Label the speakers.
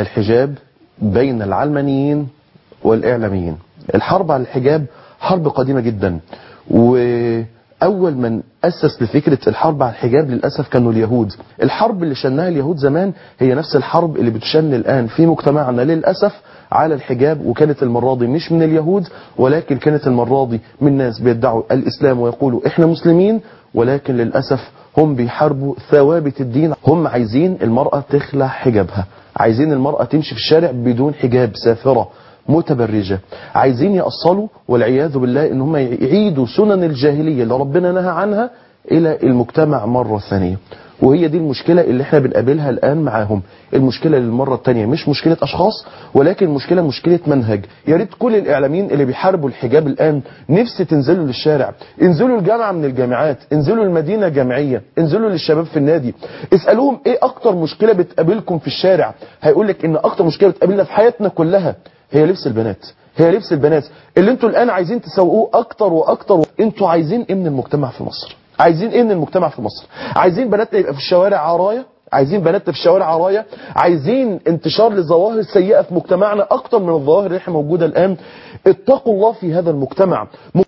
Speaker 1: الحجاب بين العلمانيين والإعلاميين. الحرب على الحجاب حرب قديمة جدا وأول من أسس لفكرة الحرب على الحجاب للأسف كانوا اليهود. الحرب اللي شنها اليهود زمان هي نفس الحرب اللي بتشن الآن في مجتمعنا للأسف على الحجاب وكانت المرة دي مش من اليهود ولكن كانت المرة دي من ناس بيدعوا الإسلام ويقولوا إحنا مسلمين ولكن للأسف هم بيحاربوا ثوابت الدين. هم عايزين المرأة تخلع حجابها عايزين المرأة تمشي في الشارع بدون حجاب سافرة. متبرجة. عايزين يأصلوا والعياذ بالله إن هم يعيدوا سنن الجاهلية اللي ربنا نهى عنها إلى المجتمع مرة ثانية. وهي دي المشكلة اللي إحنا بنقابلها الآن معاهم. المشكلة للمرة الثانية مش مشكلة أشخاص ولكن مشكلة مشكلة منهج. يا ريت كل الإعلاميين اللي بيحاربوا الحجاب الآن نفسي تنزلوا للشارع. انزلوا الجامعة من الجامعات انزلوا المدينة جامعية انزلوا للشباب في النادي. اسألوهم إيه أكتر مشكلة بتقابلكم في الشارع؟ هيقول لك إن أكتر مشكلة بتقابلنا في حياتنا كلها هي لبس البنات. هي لبس البنات. اللي أنتوا الآن عايزين تسوقوه أكتر وأكتر أنتوا عايزين إيه من المجتمع في مصر؟ عايزين إيه من المجتمع في مصر؟ عايزين بناتنا يبقى في الشوارع عرايا؟ عايزين بناتنا في الشوارع عرايا؟ عايزين انتشار لظواهر سيئة في مجتمعنا أكتر من الظواهر اللي إحنا موجودة الآن؟ اتقوا الله في هذا المجتمع.